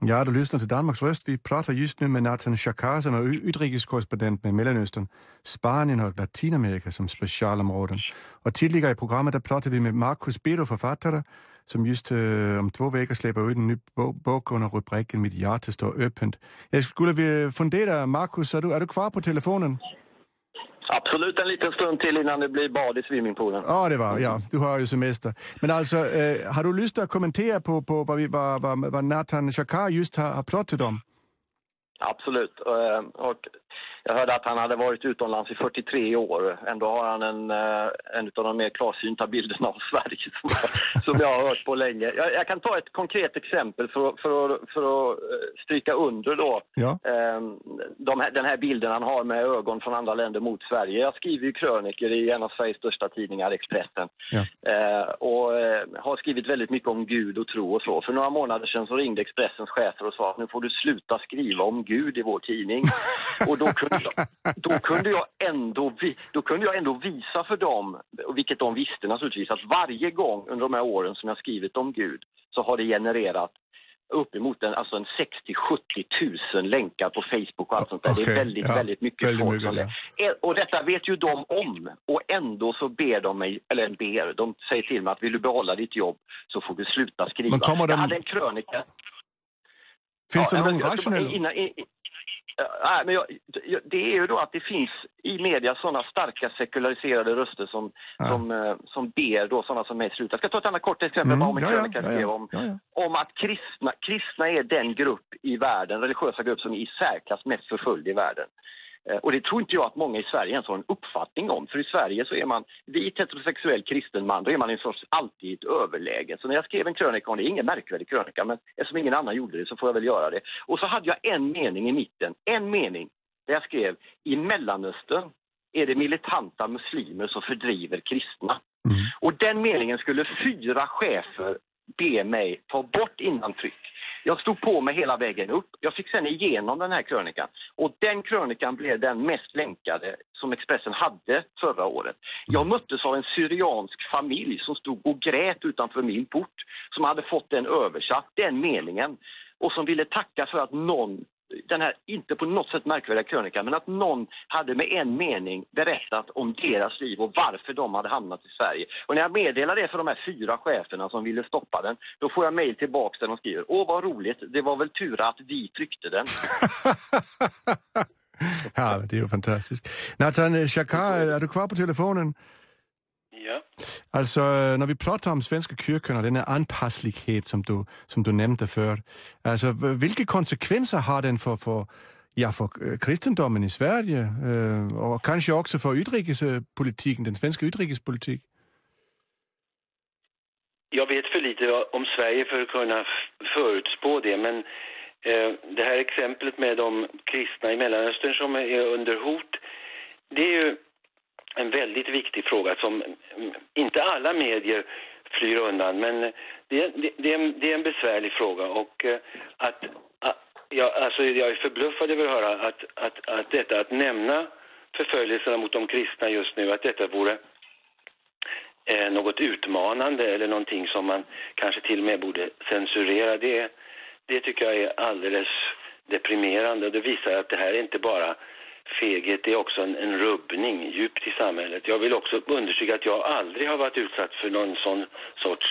Ja, du lyssnar till Danmarks röst. Vi pratar just nu med Nathan Shakar som är u- utrikeskorrespondent med Mellanöstern, Spanien och Latinamerika som specialområden. Och tidigare i programmet där pratade vi med Marcus Bedo, författare, som just uh, om två veckor släpper ut en ny bok under rubriken Mitt hjärta står öppet. Jag skulle vilja fundera, Marcus, är du, är du kvar på telefonen? Absolut en liten stund till innan det blir bad i swimmingpoolen. Ja, det var, ja, du har ju semester. Men alltså, eh, har du lust att kommentera på, på vad, vi, vad, vad, vad Nathan Shakar just har, har pratat om? Absolut. Eh, Och jag hörde att han hade varit utomlands i 43 år. Ändå har han en, eh, en av de mer klarsynta bilderna av Sverige som, som jag har hört på länge. Jag, jag kan ta ett konkret exempel för, att- för, att- för att eh, stryka under då. Ja. Eh, De här, den här bilden han har med ögon från andra länder mot Sverige. Jag skriver ju kröniker i en av Sveriges största tidningar, Expressen. Ja. Eh, och har skrivit väldigt mycket om Gud och tro och så. För några månader sedan så ringde Expressens chefer och sa att nu får du sluta skriva om Gud i vår tidning. (laughs) och då kunde då kunde jag, ändå, då kunde jag ändå visa för dem, vilket de visste naturligtvis, att varje gång under de här åren som jag skrivit om Gud så har det genererat uppemot en, alltså en 60-70 tusen länkar på Facebook och allt sånt där. Okej, Det är väldigt, ja, väldigt mycket väldigt folk som ja. Eh, Och detta vet ju de om. Och ändå så ber de mig, eller ber, de säger till mig att vill du behålla ditt jobb så får du sluta skriva. Men kommer de- Jag hade en krönika Finns Ja, det någon rationell... innan- Nej, men jag, det är ju då att det finns i media sådana starka sekulariserade röster som, Ja. som, eh, som ber då sådana som mig sluta. Jag ska ta ett annat kort exempel bara om en Mm, ja, krönika ja, ja, om, om att kristna, kristna är den grupp i världen, religiösa grupp som är i särklass mest förföljd i världen. Eh, Och det tror inte jag att många i Sverige ens har en uppfattning om. För i Sverige så är man vit heterosexuell kristen man, då är man en sorts alltid överläge. Så när jag skrev en krönika om det, ingen märkvärdig krönika, men eftersom ingen annan gjorde det så får jag väl göra det. Och så hade jag en mening i mitten, en mening, där jag skrev i Mellanöstern är det militanta muslimer som fördriver kristna. Mm. Och den meningen skulle fyra chefer be mig ta bort innan tryck. Jag stod på mig hela vägen upp. Jag fick sen igenom den här krönikan. Och den krönikan blev den mest länkade som Expressen hade förra året. Jag möttes av en syriansk familj som stod och grät utanför min port. Som hade fått den översatt, den meningen. Och som ville tacka för att någon den här, inte på något sätt märkvärdiga krönikan, men att någon hade med en mening berättat om deras liv och varför de hade hamnat i Sverige. Och när jag meddelar det för de här fyra cheferna som ville stoppa den, då får jag mejl tillbaks där de skriver Åh vad roligt, det var väl tur att vi tryckte den. (laughs) ja, det är ju fantastiskt. Nathan Shakar, är du kvar på telefonen? Ja. Alltså, när vi pratar om Svenska kyrkan och den här anpasslighet som du, som du nämnde för, alltså, vilka konsekvenser har den för, för, ja, för eh, kristendomen i Sverige eh, och kanske också för utrikespolitiken, den svenska utrikespolitiken? Jag vet för lite om Sverige för att kunna förutspå det, men eh, det här exemplet med de kristna i Mellanöstern som är under hot, det är ju en väldigt viktig fråga som inte alla medier flyr undan, men det, det, det, är, en, det är en besvärlig fråga och eh, att, att ja, alltså jag är förbluffad över att höra att, att, att detta att nämna förföljelserna mot de kristna just nu, att detta vore eh, något utmanande eller någonting som man kanske till och med borde censurera. Det, det tycker jag är alldeles deprimerande. Det visar att det här är inte bara feghet, är också en, en rubbning djupt i samhället. Jag vill också understryka att jag aldrig har varit utsatt för någon sån sorts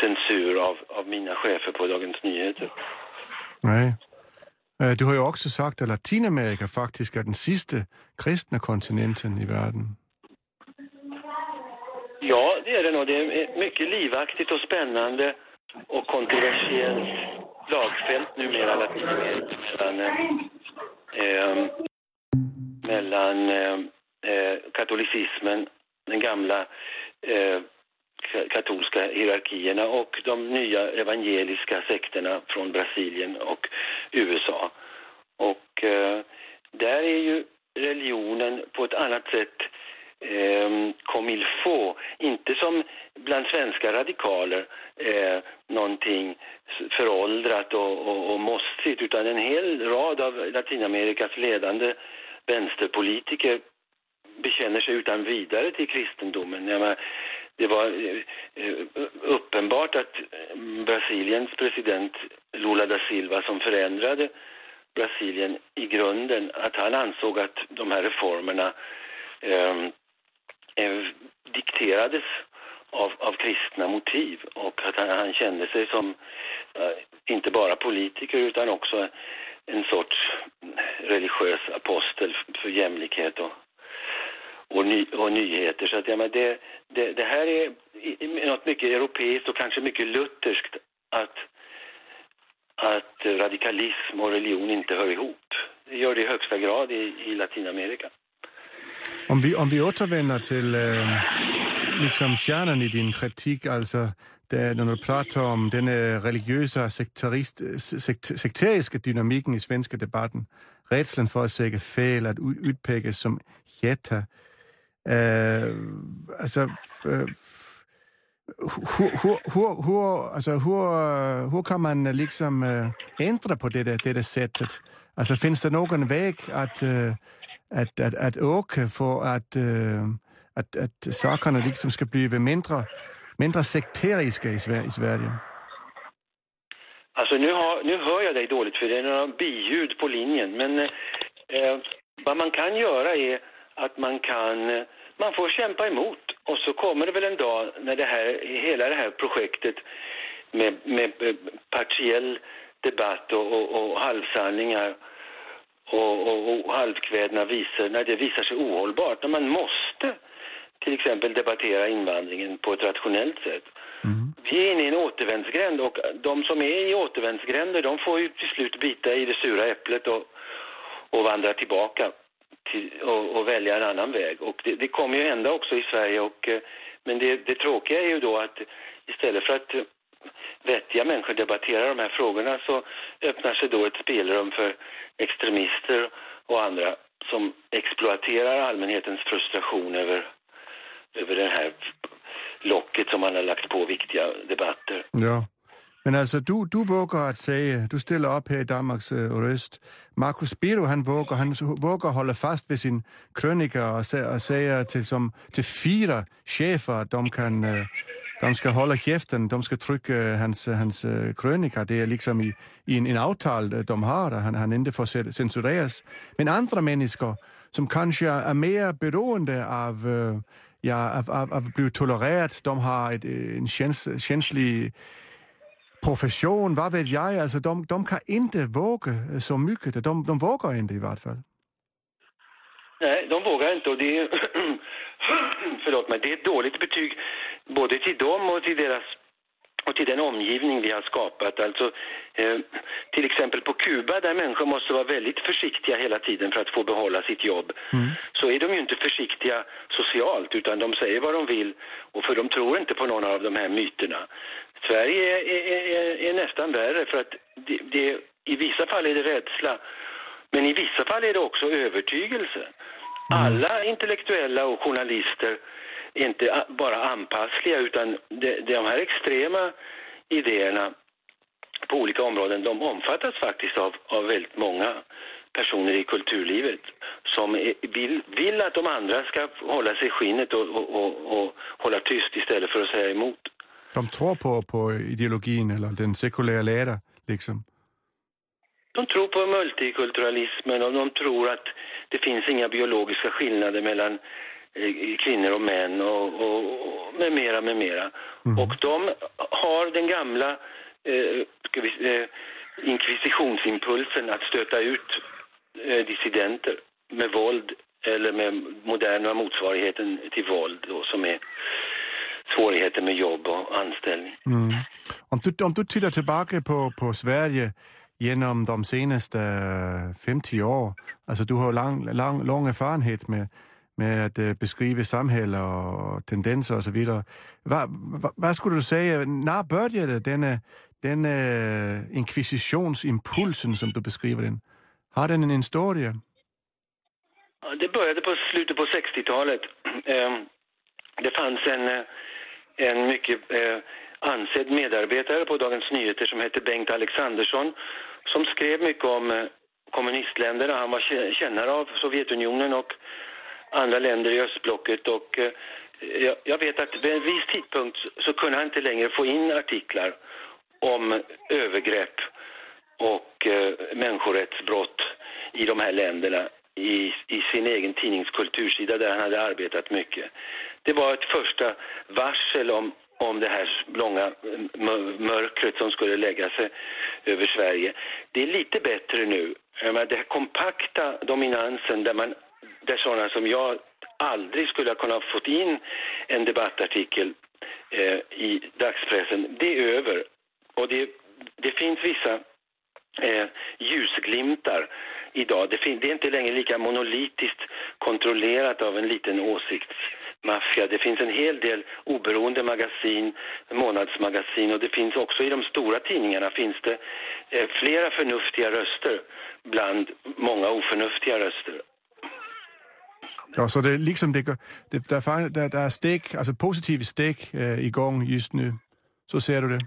censur av, av mina chefer på Dagens Nyheter. Nej. Eh, Du har ju också sagt att Latinamerika faktiskt är den sista kristna kontinenten i världen. Ja, det är det nog. Det är mycket livaktigt och spännande och kontroversiellt slagfält numera Latinamerika eh, eh, mellan eh, eh, katolicismen, den gamla eh, katolska hierarkierna och de nya evangeliska sekterna från Brasilien och USA. Och eh, där är ju religionen på ett annat sätt eh, comme il faut, inte som bland svenska radikaler eh, någonting föråldrat och, och, och mossigt utan en hel rad av Latinamerikas ledande vänsterpolitiker bekänner sig utan vidare till kristendomen. Jag menar, det var eh, uppenbart att Brasiliens president Lula da Silva som förändrade Brasilien i grunden, att han ansåg att de här reformerna ehm, eh, dikterades av, av kristna motiv och att han, han kände sig som eh, inte bara politiker utan också en sorts religiös apostel för jämlikhet och, och, ny, och nyheter. Så att, ja, men det, det, det här är något mycket europeiskt och kanske mycket lutherskt att, att radikalism och religion inte hör ihop. Det gör det i högsta grad i, i Latinamerika. Om vi, om vi återvänder till eh, liksom kärnan i din kritik, alltså det, øh, när du pratar om den religiösa sektarist, sekt, sekteriska dynamiken i svenska debatten, rädslan för att säga fel, att ut- utpekas som jätte. Eh, øh, alltså, eh, øh, hur, hur, hur, hur, alltså, hur, hur kan man liksom eh, ändra på det, där- det där sättet? Alltså finns det någon väg att, eh, att, att, att åka för att, eh, att, att sakerna liksom ska bli mindre, mindre sekteriska i Sverige? I Sverige? Alltså nu, har, nu hör jag dig dåligt för det är några biljud på linjen. Men eh, vad man kan göra är att man kan, eh, man får kämpa emot. Och så kommer det väl en dag när det här, hela det här projektet med, med eh, partiell debatt och, och, och halvsanningar och, och, och halvkvädna visor, när det visar sig ohållbart. När man måste till exempel debattera invandringen på ett rationellt sätt. Mm. Vi är inne i en återvändsgränd och de som är i återvändsgränder de får ju till slut bita i det sura äpplet och, och vandra tillbaka till, och, och, välja en annan väg. Och det, det kommer ju hända också i Sverige och, eh, men det, det tråkiga är ju då att istället för att vettiga människor debatterar de här frågorna så öppnar sig då ett spelrum för extremister och andra som exploaterar allmänhetens frustration över, över det här locket som man har lagt på viktiga debatter. Ja. Men alltså, du, du vågar att säga, du ställer upp här i Danmarks eh, uh, röst. Marcus Biro, han vågar, han vågar hålla fast vid sin krönika och, och säga till, som, till fyra chefer att de kan uh, de ska hålla käften, de ska trycka eh, hans, hans krönika. Det är liksom i, i en, en avtal de har, han, han inte får censureras. Men andra människor som kanske är mer beroende av, ja, av, av, av att bli tolererad, de har ett, øh, en käns, känslig profession, vad vet jag, alltså de, de kan inte våga øh, så mycket. De, de vågar inte i vart fall. Nej, de vågar inte och det är, (coughs) förlåt mig, det är ett dåligt betyg både till dem och till deras och till den omgivning vi har skapat. Alltså, eh, till exempel på Kuba där människor måste vara väldigt försiktiga hela tiden för att få behålla sitt jobb. Mm. Så är de ju inte försiktiga socialt utan de säger vad de vill och för de tror inte på någon av de här myterna. Sverige är, är, är, nästan värre för att det, det, i vissa fall är det rädsla men i vissa fall är det också övertygelse. Mm. Alla intellektuella och journalister inte bara anpassliga utan de, de här extrema idéerna på olika områden de omfattas faktiskt av, av väldigt många personer i kulturlivet som vill, vill att de andra ska hålla sig i skinnet och, och, och, och hålla tyst istället för att säga emot. De tror på, på ideologin eller den sekulära lära liksom? De tror på multikulturalismen och de tror att det finns inga biologiska skillnader mellan kvinnor och män och, och, och med mera, med mera. Mm. Och de har den gamla eh, vi, eh, inkvisitionsimpulsen att stöta ut eh, dissidenter med våld eller med moderna motsvarigheten till våld då, som är svårigheter med jobb och anställning. Mm. Om, du, om du tittar tillbaka på, på Sverige genom de senaste 50 år. Alltså du har lång, lång, lång erfarenhet med, med att øh, beskriva samhälle och tendenser och så vidare. Vad, vad, vad skulle du säga, när började denna, øh, denna øh, inkvisitionsimpulsen som du beskriver den? Har den en historia? Det började på slutet på 60-talet. Ehm, det fanns en, eh, en mycket eh, ansedd medarbetare på Dagens Nyheter som hette Bengt Alexandersson som skrev mycket om eh, kommunistländerna. Han var kännare av Sovjetunionen och andra länder i östblocket och eh, jag vet att vid en viss tidpunkt så kunde han inte längre få in artiklar om övergrepp och eh, människorättsbrott i de här länderna i, i sin egen tidnings kultursida där han hade arbetat mycket. Det var ett första varsel om, om det här långa eh, mörkret som skulle lägga sig över Sverige. Det är lite bättre nu. Den kompakta dominansen där, man, där sådana som jag aldrig skulle ha kunnat fått in en debattartikel eh, i dagspressen, det är över. Och det, det finns vissa eh, ljusglimtar idag. Det, det, är inte längre lika monolitiskt kontrollerat av en liten åsiktsmaffia. Det finns en hel del oberoende magasin, månadsmagasin och det finns också i de stora tidningarna finns det eh, flera förnuftiga röster bland många oförnuftiga röster. Ja, så det är liksom det, det där, där, där är steg, alltså positiva steg eh, øh, igång just nu. Så ser du det?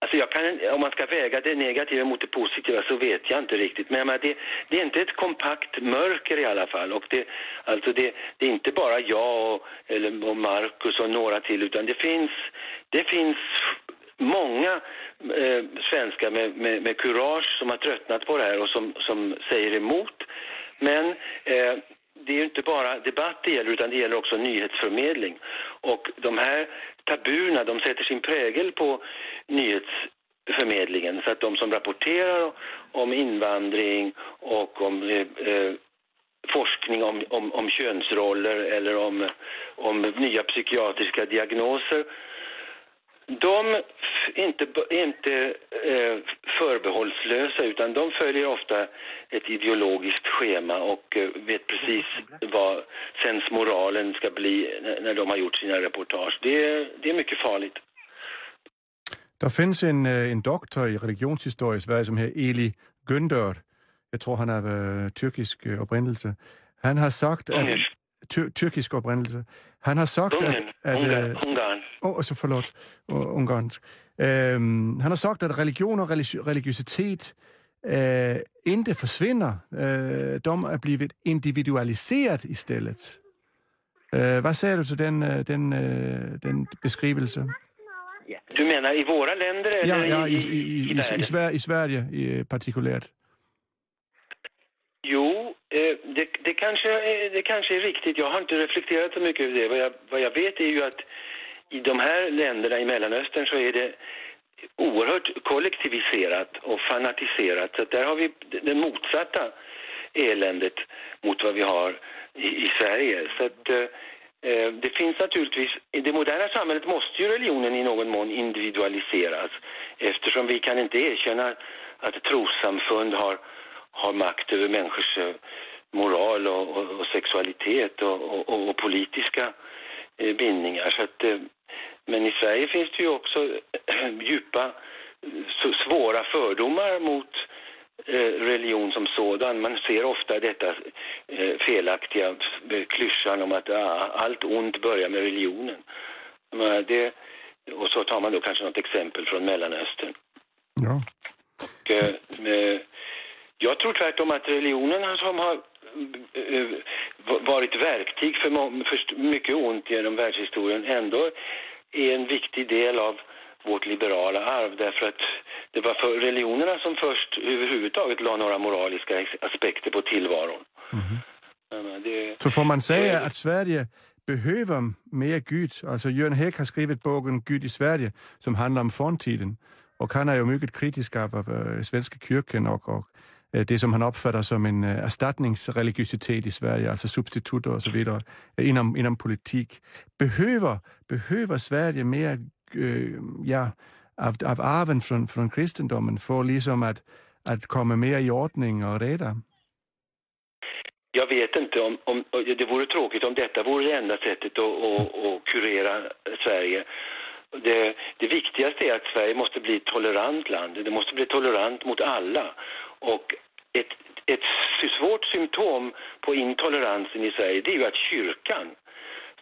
Alltså jag kan, om man ska väga det negativa mot det positiva så vet jag inte riktigt. Men det, det är inte ett kompakt mörker i alla fall. Och det, alltså det, det är inte bara jag och, eller, och Marcus och några till utan det finns, det finns många eh, svenskar med, med, med kurage som har tröttnat på det här och som, som säger emot. Men eh, det är ju inte bara debatt det gäller utan det gäller också nyhetsförmedling. Och de här tabuna, de sätter sin prägel på nyhetsförmedlingen så att de som rapporterar om invandring och om eh, eh forskning om, om, om könsroller eller om, om nya psykiatriska diagnoser de är inte, inte eh, förbehållslösa utan de följer ofta ett ideologiskt schema och eh, vet precis vad sensmoralen ska bli när de har gjort sina reportage. Det, det är mycket farligt. Der finns en, øh, en doktor i religionshistorie i Sverige, som heter Eli Gündör. Jag tror, han är av uh, tyrkisk uh, oprindelse. Han har sagt, at... Ty tyrkisk oprindelse. Han har sagt, Ungen, at... at Ungarn. Oh, så förlåt. Uh, Ungarn. Uh, han har sagt, att religion och religiositet uh, inte försvinner. Uh, de är blivit individualiserat istället. Uh, vad säger du till den, den, den beskrivelse? Du menar i våra länder eller ja, ja, i, i, i, i, i, i, Sverige, i Sverige i, partikulärt? Jo, eh, det, det, kanske, det kanske är riktigt. Jag har inte reflekterat så mycket över det. Vad jag, vad jag vet är ju att i de här länderna i Mellanöstern så är det oerhört kollektiviserat och fanatiserat. Så där har vi det motsatta eländet mot vad vi har i, i Sverige. Så att, eh, eh, det finns naturligtvis, i det moderna samhället måste ju religionen i någon mån individualiseras eftersom vi kan inte erkänna att trossamfund har, har makt över människors eh, moral och, och, och sexualitet och, och, politiska eh, bindningar. Så att, eh, men i Sverige finns det ju också (clears throat) djupa, svåra fördomar mot religion som sådan. Man ser ofta detta felaktiga klyschan om att allt ont börjar med religionen. Det, och så tar man då kanske något exempel från Mellanöstern. Ja. Och, jag tror tvärtom att religionen som har varit verktyg för, för mycket ont genom världshistorien ändå är en viktig del av vårt liberala arv därför att det var för religionerna som först överhuvudtaget la några moraliska aspekter på tillvaron. Mm. Det, Så får man säga att Sverige behöver mer Gud. Alltså Jörn Häck har skrivit boken Gud i Sverige som handlar om forntiden. Och han är ju mycket kritisk av, av uh, Svenska kyrkan och, och Øh, det som han uppfattar som en øh, uh, ersättningsreligiositet i Sverige, alltså substitut och så vidare øh, inom, inom politik. Behöver, behöver Sverige mer ja, av, av arven från, från kristendomen för liksom att, att komma mer i ordning och reda? Jag vet inte om, om det vore tråkigt om detta vore det enda sättet att, att, att kurera Sverige. Det, det, viktigaste är att Sverige måste bli ett tolerant land. Det måste bli tolerant mot alla. Och ett, ett svårt symptom på intoleransen i Sverige det är ju att kyrkan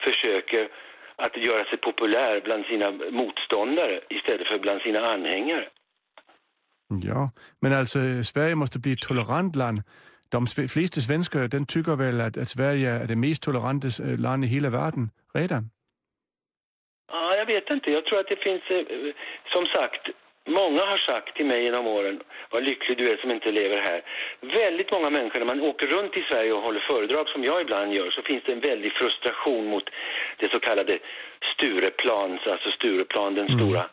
försöker att göra sig populär bland sina motståndare istället för bland sina anhängare. Ja, men alltså Sverige måste bli ett tolerant land. De flesta svenskar den tycker väl att, att Sverige är det mest toleranta øh, land i hela världen redan? Ja, jag vet inte. Jag tror att det finns, øh, som sagt, Många har sagt till mig genom åren, vad lycklig du är som inte lever här. Väldigt många människor, när man åker runt i Sverige och håller föredrag som jag ibland gör, så finns det en väldig frustration mot det så kallade Stureplans, alltså Stureplan, den mm. stora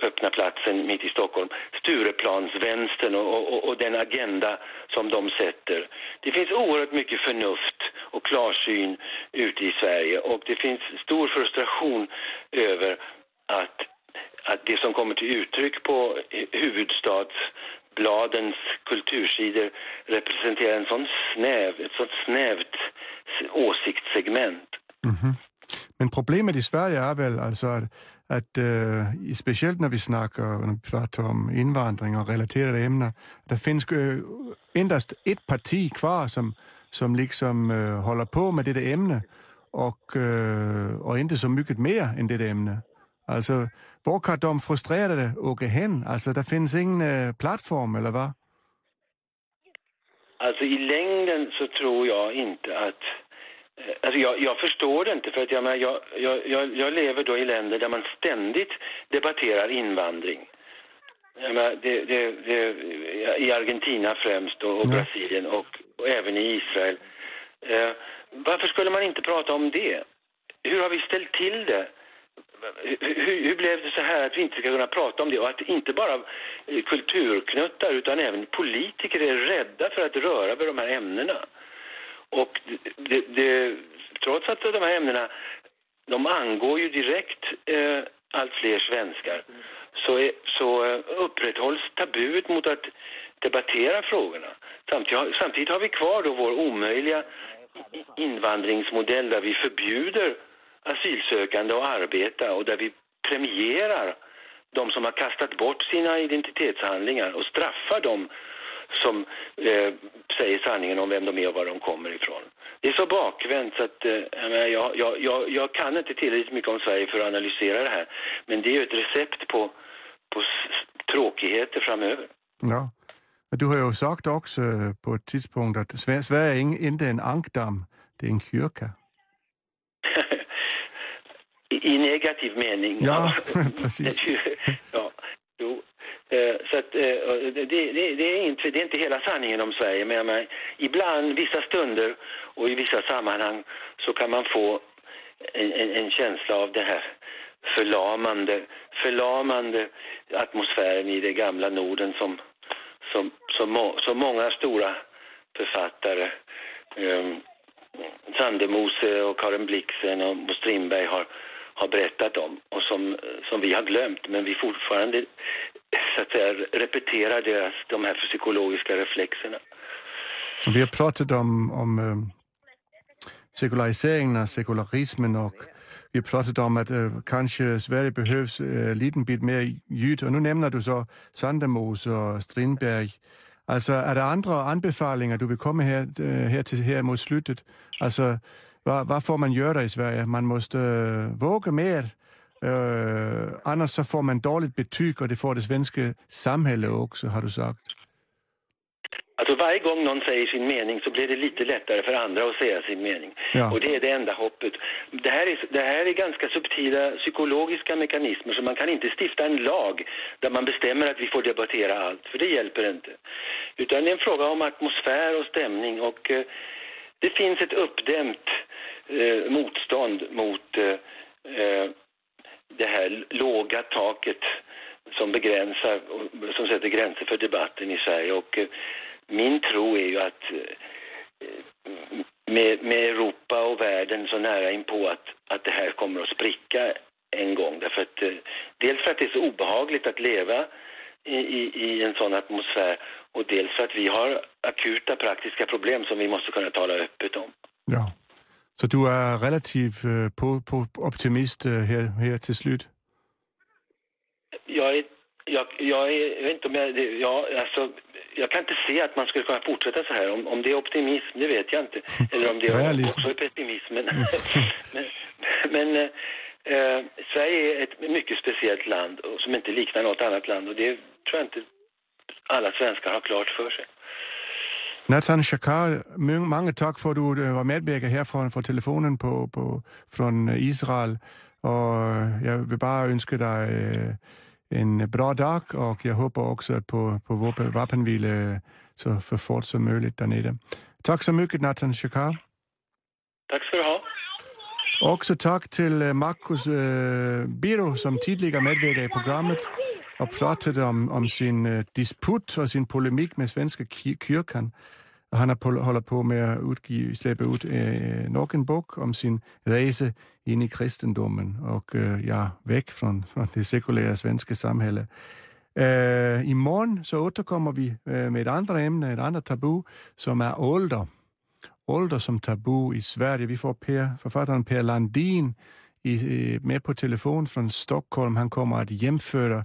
öppna platsen mitt i Stockholm, Stureplansvänstern och, och, och, den agenda som de sätter. Det finns oerhört mycket förnuft och klarsyn ute i Sverige och det finns stor frustration över att att det som kommer till uttryck på huvudstadsbladens kultursidor representerar en sån snäv, ett sånt snävt åsiktssegment. Mm -hmm. Men problemet i Sverige är väl alltså att, att uh, speciellt när vi snackar när vi pratar om invandring och relaterade ämnen, det finns uh, endast ett parti kvar som, som liksom uh, håller på med det ämne och, och inte så mycket mer än det ämne. Alltså, var kan de frustrerade åka hen? Alltså, det finns ingen äh, plattform, eller vad? Alltså i längden så tror jag inte att Eh, alltså jag, jag, förstår det inte för att jag, jag, jag, jag, lever då i länder där man ständigt debatterar invandring. Menar, det, det, det, I Argentina främst och, och ja. Brasilien och, och, även i Israel. Eh, varför skulle man inte prata om det? Hur har vi ställt till det? Hur, hur, blev det så här att vi inte ska kunna prata om det och att inte bara eh, kulturknuttar utan även politiker är rädda för att röra vid de här ämnena? Och det, det, trots att de här ämnena de angår ju direkt eh, allt fler svenskar så, är, så eh, upprätthålls tabuet mot att debattera frågorna. Samtidigt, samtidigt har vi kvar då vår omöjliga invandringsmodell där vi förbjuder asylsökande att arbeta och där vi premierar de som har kastat bort sina identitetshandlingar och straffar dem som eh, säger sanningen om vem de är och var de kommer ifrån. Det är så bakvänt så att eh, jag, jag, jag, jag kan inte tillräckligt mycket om Sverige för att analysera det här. Men det är ju ett recept på, på tråkigheter framöver. Ja. Du har ju sagt också på ett tidspunkt att Sverige är inte en ankdamm, det är en kyrka. I, I, negativ mening. Ja, (laughs) precis. (laughs) ja, jo. Eh, så att, eh, det, det, det, är inte, det är inte hela sanningen om Sverige, men jag ibland, vissa stunder och i vissa sammanhang så kan man få en, en, en känsla av det här förlamande, förlamande atmosfären i det gamla Norden som, som, som, som många stora författare, eh, Sandemose och Karin Blixen och Strindberg har, har berättat om och som, som vi har glömt men vi fortfarande så att säga, repeterar deras, de här psykologiska reflexerna. Vi har pratat om, om eh, sekulariseringen och sekularismen och vi har pratat om att äh, kanske Sverige behövs äh, liten bit mer ljud och nu nämner du så Sandemos och Strindberg. Alltså är det andra anbefallningar du vill komma här, här, till, här mot slutet? Alltså vad, vad får man göra i Sverige? Man måste våga mer Uh, annars så får man dåligt betyg och det får det svenska samhället också, har du sagt. Alltså varje gång någon säger sin mening så blir det lite lättare för andra att säga sin mening. Ja. Och det är det enda hoppet. Det här, är, det här är ganska subtila psykologiska mekanismer så man kan inte stifta en lag där man bestämmer att vi får debattera allt, för det hjälper inte. Utan det är en fråga om atmosfär och stämning och eh, det finns ett uppdämt eh, motstånd mot eh, eh, det här låga taket som begränsar, som sätter gränser för debatten i Sverige. Och eh, min tro är ju att eh, med, med Europa och världen så nära inpå att, att det här kommer att spricka en gång. Därför att, eh, dels för att det är så obehagligt att leva i, i, i, en sån atmosfär och dels för att vi har akuta praktiska problem som vi måste kunna tala öppet om. Ja. Så du är relativt uh, på, på optimist uh, här, här till slut? Jag är, jag, jag, är, jag vet inte om jag, jag, alltså, jag kan inte se att man skulle kunna fortsätta så här. Om, om det är optimism, det vet jag inte. Eller om det (laughs) är också är pessimism. Men, (laughs) men, men uh, Sverige är ett mycket speciellt land som inte liknar något annat land. Och det tror jag inte alla svenskar har klart för sig. Nathan Shakar, många tack för att du øh, var medverkade här från, från telefonen på, på, från Israel. Och jag vill bara önska dig øh, en bra dag och jag hoppas också att på, på vapenvila så fort som möjligt där nere. Tack så mycket Nathan Shakar. Tack ska du ha. Också tack till øh, Marcus eh, øh, Biro som tidigare medverkade i programmet och pratade om, om sin eh, disput och sin polemik med Svenska kyrkan. Han har håller på med att släppa ut eh, någon en bok om sin resa in i kristendomen och eh, ja, väck från, från det sekulära svenska samhället. Eh, imorgon så återkommer vi eh, med ett annat ämne, ett annat tabu, som är ålder. Ålder som tabu i Sverige. Vi får per, författaren Per Landin i, med på telefon från Stockholm. Han kommer att jämföra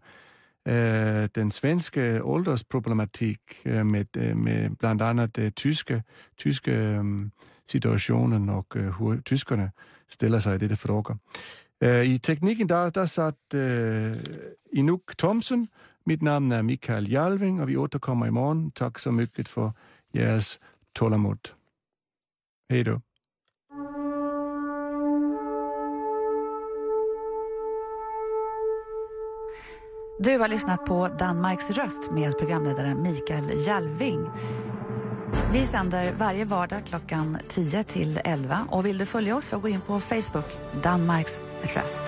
øh, den svenska åldersproblematik øh, med, øh, med bland annat den tyska, tyska øh, situationen och øh, hur tyskarna ställer sig i detta fråga. I tekniken där, där satt eh, Inuk Thomsen. Mitt namn är Mikael Jalving och vi återkommer imorgon. Tack så mycket för jeres tålamod. Hej då. Du har lyssnat på Danmarks röst med programledaren Mikael Jalving. Vi sänder varje vardag klockan 10 till 11 och vill du följa oss så gå in på Facebook, Danmarks röst.